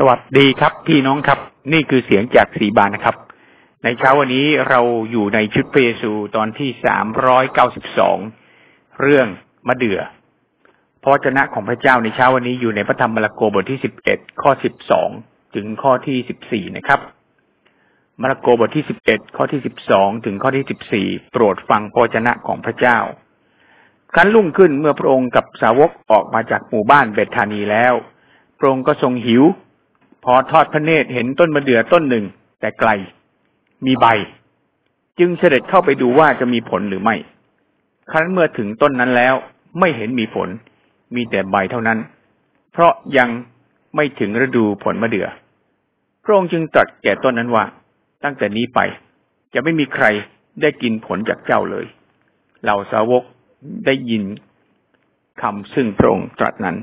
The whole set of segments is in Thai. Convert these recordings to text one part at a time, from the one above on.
สวัสดีครับ พี่น้องครับ นี่คือเสียงจากสีบานนะครับ ในเช้าวันนี้เราอยู่ในชุดพระเยซูตอนที่สามร้อยเก้าสิบสองเรื่องมะเดื่อพระวจนะของพระเจ้าในเช้าวันนี้อยู่ในพระธรรมมาระโกบทที่สิบเอ็ดข้อสิบสองถึงข้อที่สิบสี่นะครับมาระโกบทที่สิบเอ็ดข้อที่สิบสองถึงข้อที่สิบสี่โปรดฟังพระวจนะของพระเจ้าครั้นรุ่งขึ้นเมื่อพระองค์กับสาวกออกมาจากหมู่บ้านเบธานีแล้วพระองค์ก็ทรงหิว พอทอดพระเนตรเห็นต้นมะเดื่อต้นหนึ่ง แต่ไกล มีใบ จึงเสด็จเข้าไปดูว่าจะมีผลหรือไม่ ครั้นเมื่อถึงต้นนั้นแล้ว ไม่เห็นมีผล มีแต่ใบเท่านั้น เพราะยังไม่ถึงฤดูผลมะเดื่อพระองค์จึงตรัสแก่ต้นนั้นว่า ตั้งแต่นี้ไป จะไม่มีใครได้กินผลจากเจ้าเลย เหล่าสาวกได้ยินคำซึ่งพระองค์ตรัสนั้น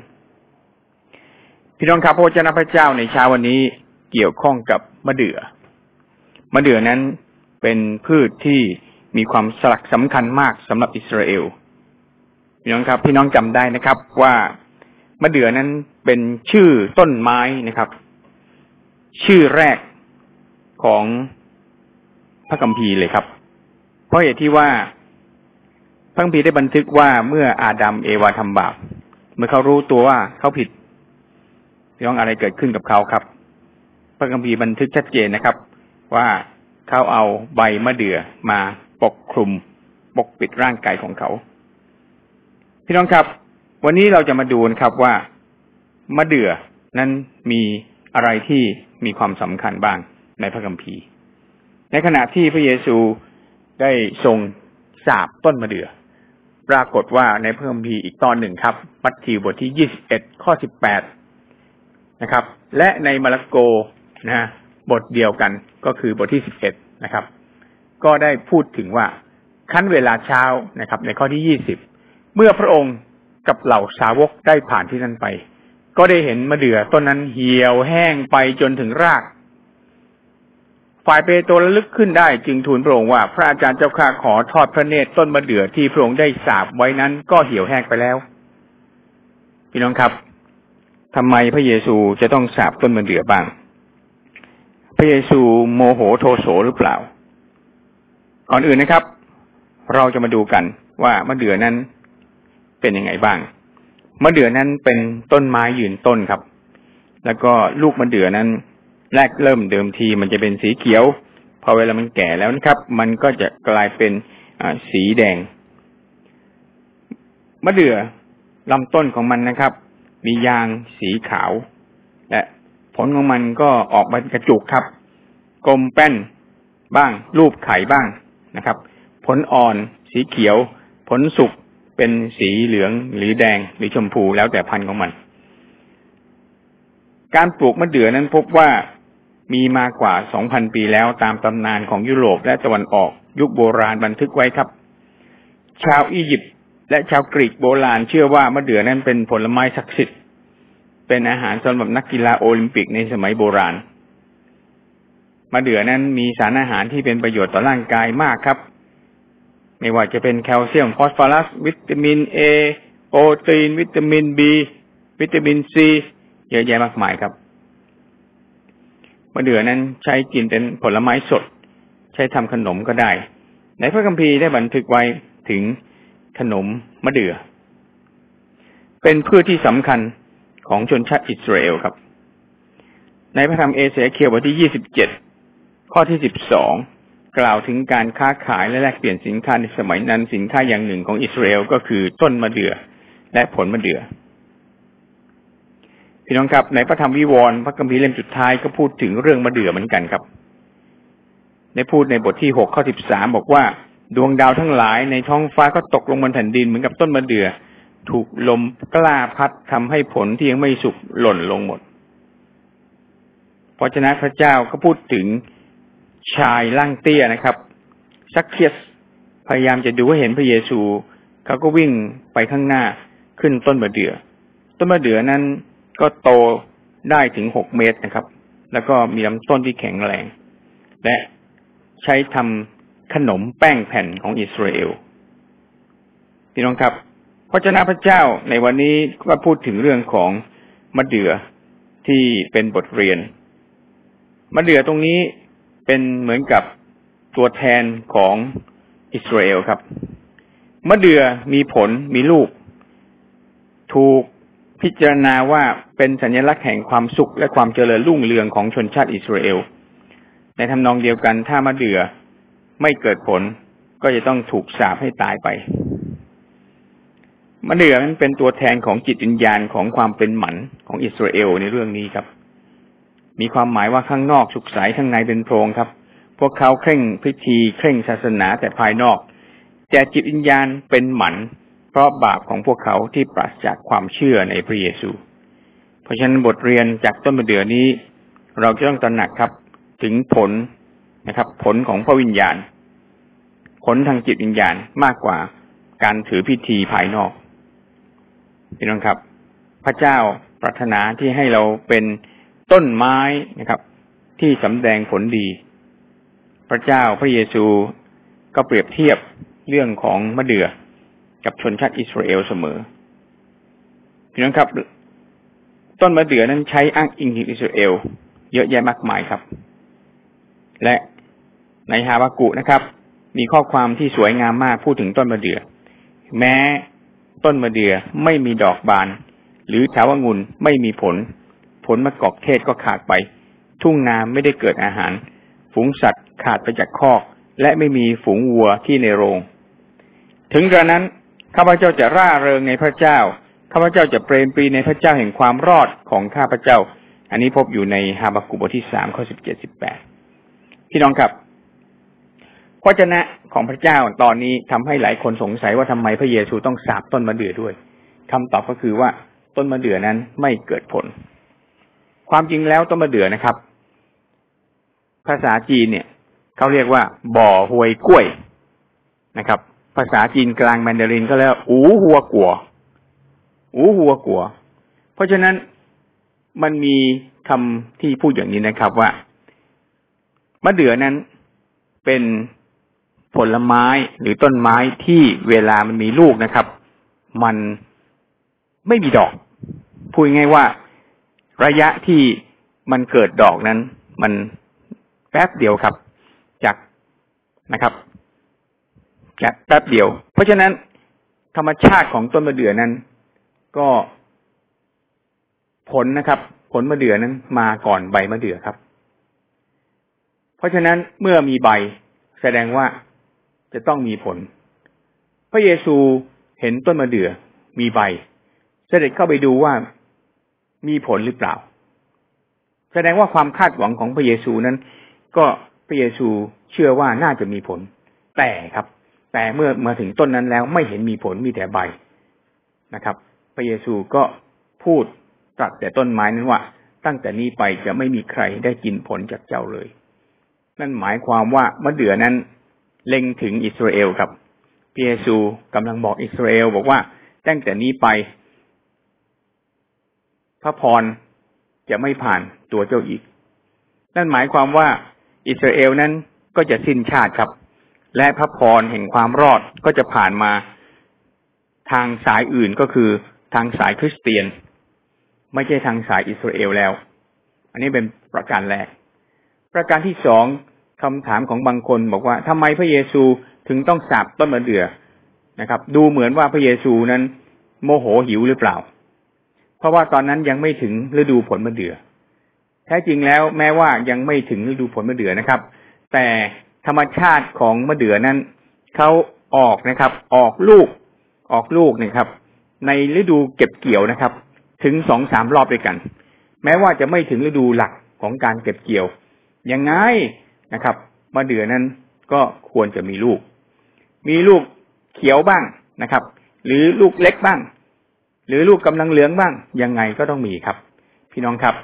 พี่น้องครับพระเจ้าพระเจ้าในเช้าวันนี้เกี่ยวข้องกับมะเดื่อ มะเดื่อนั้นเป็นพืชที่มีความสลักสำคัญมากสำหรับอิสราเอล พี่น้องครับ พี่น้องจำได้นะครับ ว่ามะเดื่อนั้นเป็นชื่อต้นไม้นะครับ ชื่อแรกของพระคัมภีร์เลยครับ เพราะเหตุที่ว่าพระคัมภีร์ได้บันทึกว่าเมื่ออาดัมเอวาทำบาปเมื่อเขารู้ตัวว่าเขาผิด พี่น้องอะไรเกิดขึ้นกับเขาครับ พระคัมภีร์บันทึกชัดเจนนะครับ ว่าเขาเอาใบมะเดื่อมาปกคลุมปกปิดร่างกายของเขา พี่น้องครับ วันนี้เราจะมาดูนะครับว่ามะเดื่อนั้นมีอะไรที่มีความสำคัญบ้างในพระคัมภีร์ ในขณะที่พระเยซูได้ทรงสาบต้นมะเดื่อ ปรากฏว่าในพระคัมภีร์อีกตอนหนึ่งครับ มัทธิวบทที่ยี่สิบเอ็ดข้อสิบแปด นะครับ และในมาระโกนะบทเดียวกันก็คือบทที่สิบเอ็ดนะครับ ก็ได้พูดถึงว่าขั้นเวลาเช้านะครับ ในข้อที่ยี่สิบเมื่อพระองค์กับเหล่าสาวกได้ผ่านที่นั่นไป ก็ได้เห็นมะเดื่อต้นนั้นเหี่ยวแห้งไปจนถึงราก ฝ่ายเปโตรระลึกขึ้นได้ จึงทูลพระองค์ว่าพระอาจารย์เจ้าข้าขอทอดพระเนตรต้นมะเดื่อที่พระองค์ได้สาบไว้นั้นก็เหี่ยวแห้งไปแล้ว พี่น้องครับ ทำไมพระเยซูจะต้องสาบต้นมะเดื่อบ้าง พระเยซูโมโหโทโสหรือเปล่า ก่อนอื่นนะครับ เราจะมาดูกันว่ามะเดื่อนั้นเป็นยังไงบ้าง มะเดื่อนั้นเป็นต้นไม้ยืนต้นครับ แล้วก็ลูกมะเดื่อนั้น แรกเริ่มเดิมทีมันจะเป็นสีเขียว พอเวลามันแก่แล้วนะครับ มันก็จะกลายเป็นสีแดง มะเดื่อลำต้นของมันนะครับ มียางสีขาว และผลของมันก็ออกมากระจุกครับ กลมแป้นบ้าง รูปไข่บ้างนะครับ ผลอ่อนสีเขียว ผลสุกเป็นสีเหลืองหรือแดงหรือชมพูแล้วแต่พันธุ์ของมัน การปลูกมะเดื่อนั้นพบว่ามีมากว่าสองพันปีแล้วตามตำนานของยุโรปและตะวันออกยุคโบราณบันทึกไว้ครับ ชาวอียิปต์ และชาวกรีกโบราณเชื่อว่ามะเดื่อนั้นเป็นผลไม้ศักดิ์สิทธิ์ เป็นอาหารสำหรับนักกีฬาโอลิมปิกในสมัยโบราณ มะเดื่อนั้นมีสารอาหารที่เป็นประโยชน์ต่อร่างกายมากครับ ไม่ว่าจะเป็นแคลเซียมฟอสฟอรัส วิตามินเอโปรตีน วิตามินบีวิตามินซีเยอะแยะมากมายครับมะเดื่อนั้นใช้กินเป็นผลไม้สด ใช้ทำขนมก็ได้ ในพระคัมภีร์ได้บันทึกไว้ถึง ขนมมะเดื่อ เป็นพืชที่สำคัญของชนชาติอิสราเอลครับ ในพระธรรมเอเสเคียวบทที่ยี่สิบเจ็ดข้อที่สิบสองกล่าวถึงการค้าขายและแลกเปลี่ยนสินค้าในสมัยนั้นสินค้าอย่างหนึ่งของอิสราเอลก็คือต้นมะเดื่อและผลมะเดื่อพี่น้องครับในพระธรรมวิวรณ์พระคัมภีร์เล่มสุดท้ายก็พูดถึงเรื่องมะเดื่อเหมือนกันครับ ในพูดในบทที่หกข้อสิบสามบอกว่า ดวงดาวทั้งหลายในท้องฟ้าก็ตกลงบนแผ่นดินเหมือนกับต้นมะเดื่อถูกลมกล้าพัดทำให้ผลที่ยังไม่สุกหล่นลงหมด เพราะฉะนั้นพระเจ้าก็พูดถึงชายร่างเตี้ยนะครับซักเคียสพยายามจะดูว่าเห็นพระเยซูเขาก็วิ่งไปข้างหน้าขึ้นต้นมะเดื่อต้นมะเดื่อนั้นก็โตได้ถึงหกเมตรนะครับ แล้วก็มีลำต้นที่แข็งแรง และใช้ทำ ขนมแป้งแผ่นของอิสราเอลพี่น้องครับพระเจ้าพระเจ้าในวันนี้ก็พูดถึงเรื่องของมะเดื่อที่เป็นบทเรียนมะเดื่อตรงนี้เป็นเหมือนกับตัวแทนของอิสราเอลครับมะเดื่อมีผลมีลูก ถูกพิจารณาว่าเป็นสัญลักษณ์แห่งความสุขและความเจริญรุ่งเรืองของชนชาติอิสราเอล ในทำนองเดียวกันถ้ามะเดื่อ ไม่เกิดผลก็จะต้องถูกสาปให้ตายไปมะเดื่อนั้นเป็นตัวแทนของจิตวิญญาณของความเป็นหมันของอิสราเอลในเรื่องนี้ครับ มีความหมายว่าข้างนอกสุขใสข้างในเป็นโพรงครับ พวกเขาเคร่งพิธีเคร่งศาสนาแต่ภายนอก แต่จิตวิญญาณเป็นหมันเพราะบาปของพวกเขาที่ปราศจากความเชื่อในพระเยซู เพราะฉะนั้นบทเรียนจากต้นมะเดื่อนี้ เราจะต้องตระหนักครับ ถึงผล นะครับ ผลของพระวิญญาณ ผลทางจิตวิญญาณมากกว่าการถือพิธีภายนอกพี่น้องครับ พระเจ้าปรารถนาที่ให้เราเป็นต้นไม้นะครับ ที่สำแดงผลดี พระเจ้าพระเยซูก็เปรียบเทียบเรื่องของมะเดื่อกับชนชาติอิสราเอลเสมอพี่น้องครับ ต้นมะเดื่อนั้นใช้อ้างอิงถึงอิสราเอล เยอะแยะมากมายครับ และ ในฮาบากุนะครับ มีข้อความที่สวยงามมากพูดถึงต้นมะเดื่อ แม้ต้นมะเดื่อไม่มีดอกบาน หรือชาวงุ่นไม่มีผล ผลมะกอกเทศก็ขาดไป ทุ่งนาไม่ได้เกิดอาหาร ฝูงสัตว์ขาดไปจากคอก และไม่มีฝูงวัวที่ในโรง ถึงกระนั้นข้าพเจ้าจะร่าเริงในพระเจ้าข้าพเจ้าจะเปรมปรีในพระเจ้าแห่งความรอดของข้าพเจ้า อันนี้พบอยู่ในฮาบากุบทที่สามข้อสิบเจ็ดสิบแปดพี่น้องครับ พระเจ้าของพระเจ้าตอนนี้ทำให้หลายคนสงสัยว่าทำไมพระเยซูต้องสาบต้นมะเดื่อด้วยคำตอบก็คือว่าต้นมะเดื่อนั้นไม่เกิดผล ความจริงแล้วต้นมะเดื่อนะครับ ภาษาจีนเนี่ยเขาเรียกว่า บ่อหวยกล้วยนะครับ ภาษาจีนกลางแมนดารินก็แล้วอูหัวกัว อูหัวกัว เพราะฉะนั้นมันมีคำที่พูดอย่างนี้นะครับว่า มะเดื่อนั้นเป็น ผลไม้หรือต้นไม้ที่เวลามันมีลูกนะครับ มันไม่มีดอก พูดง่ายว่า ระยะที่มันเกิดดอกนั้น มันแป๊บเดียวครับ จากนะครับแค่แป๊บเดียว เพราะฉะนั้นธรรมชาติของต้นมะเดื่อนั้น ก็ผลนะครับ ผลมะเดื่อนั้นมาก่อนใบมะเดื่อครับ เพราะฉะนั้นเมื่อมีใบแสดงว่า จะต้องมีผล พระเยซูเห็นต้นมะเดื่อมีใบ เสด็จเข้าไปดูว่ามีผลหรือเปล่า แสดงว่าความคาดหวังของพระเยซูนั้น ก็พระเยซูเชื่อว่าน่าจะมีผล แต่ครับ แต่เมื่อมาถึงต้นนั้นแล้วไม่เห็นมีผลมีแต่ใบนะครับ พระเยซูก็พูดตรัสแต่ต้นไม้นั้นว่า ตั้งแต่นี้ไปจะไม่มีใครได้กินผลจากเจ้าเลย นั่นหมายความว่ามะเดื่อนั้น เล็งถึงอิสราเอลครับพระเยซูกำลังบอกอิสราเอลบอกว่าตั้งแต่นี้ไป พระพรจะไม่ผ่านตัวเจ้าอีก นั่นหมายความว่าอิสราเอลนั้นก็จะสิ้นชาติครับ และพระพรแห่งความรอดก็จะผ่านมาทางสายอื่นก็คือทางสายคริสเตียน ไม่ใช่ทางสายอิสราเอลแล้ว อันนี้เป็นประการแรก ประการที่สอง คำถามของบางคนบอกว่าทำไมพระเยซูถึงต้องสาบต้นมะเดื่อนะครับ ดูเหมือนว่าพระเยซูนั้น โมโหหิวหรือเปล่า เพราะว่าตอนนั้นยังไม่ถึงฤดูผลมะเดื่อแท้จริงแล้วแม้ว่ายังไม่ถึงฤดูผลมะเดื่อนะครับ แต่ธรรมชาติของมะเดื่อนั้นเขาออกนะครับ ออกลูก ออกลูกเนี่ยครับ ในฤดูเก็บเกี่ยวนะครับ ถึงสองสามรอบด้วยกัน แม้ว่าจะไม่ถึงฤดูหลักของการเก็บเกี่ยว ยังไง นะครับมะเดื่อนั้นก็ควรจะมีลูก มีลูกเขียวบ้างนะครับ หรือลูกเล็กบ้าง หรือลูกกำลังเหลืองบ้าง ยังไงก็ต้องมีครับ พี่น้องครับ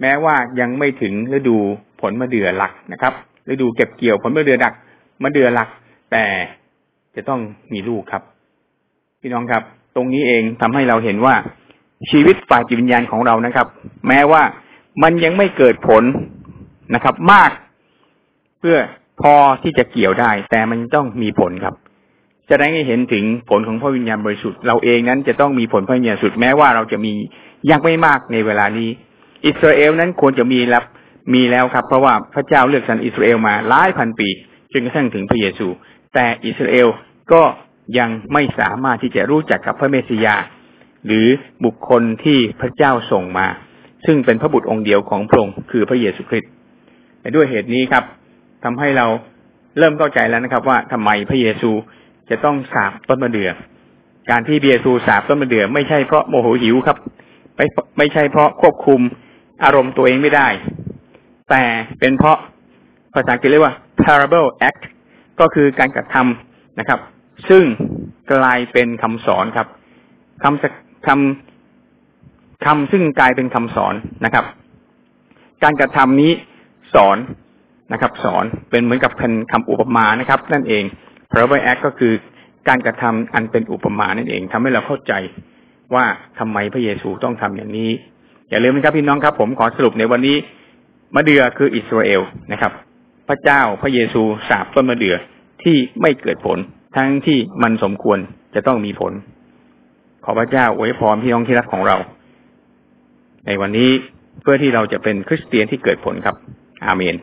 แม้ว่ายังไม่ถึงฤดูผลมะเดื่อหลักนะครับฤดูเก็บเกี่ยวผลมะเดือดักมะเดือหลัก แต่จะต้องมีลูกครับ พี่น้องครับ ตรงนี้เองทำให้เราเห็นว่าชีวิตฝ่ายจิตวิญญาณของเรานะครับ แม้ว่ามันยังไม่เกิดผลนะครับ มาก พื่อพอที่จะเกี่ยวได้ แต่มันต้องมีผลครับ จะได้ให้เห็นถึงผลของพระวิญญาณบริสุทธิ์เราเองนั้นจะต้องมีผลพระวิญญาณสุดแม้ว่าเราจะมียังไม่มากในเวลานี้ อิสราเอลนั้นควรจะมีแล้วมีแล้วครับ เพราะว่าพระเจ้าเลือกสรรอิสราเอลมาหลายพันปีจนกระทั่งถึงพระเยซู แต่อิสราเอลก็ยังไม่สามารถที่จะรู้จักกับพระเมสสิยา หรือบุคคลที่พระเจ้าส่งมา ซึ่งเป็นพระบุตรองค์เดียวของพระองค์คือพระเยซูคริสต์ด้วยเหตุนี้ครับ ทำให้เราเริ่มเข้าใจแล้วนะครับ ว่าทำไมพระเยซูจะต้องสาบต้นมะเดื่อการที่พระเยซูสาบต้นมะเดื่อไม่ใช่เพราะโมโหหิวครับ ไม่ไม่ใช่เพราะควบคุมอารมณ์ตัวเองไม่ได้ แต่เป็นเพราะภาษาอังกฤษเรียกว่า parable act ก็คือการกระทำนะครับ ซึ่งกลายเป็นคำสอนครับคำคำคำซึ่งกลายเป็นคำสอนนะครับ การกระทำนี้สอน นะครับ สอนเป็นเหมือนกับเป็นคำอุปมานะครับ นั่นเอง parable act ก็คือการกระทำอันเป็นอุปมานั่นเองทำให้เราเข้าใจว่าทำไมพระเยซูต้องทำอย่างนี้ อย่าลืมนะครับพี่น้องครับ ผมขอสรุปในวันนี้มะเดือคืออิสราเอลนะครับ พระเจ้าพระเยซูสาบต้นมะเดือที่ไม่เกิดผล ทั้งที่มันสมควรจะต้องมีผล ขอพระเจ้าอวยพรพี่น้องที่รักของเรา ในวันนี้เพื่อที่เราจะเป็นคริสเตียนที่เกิดผลครับ อาเมน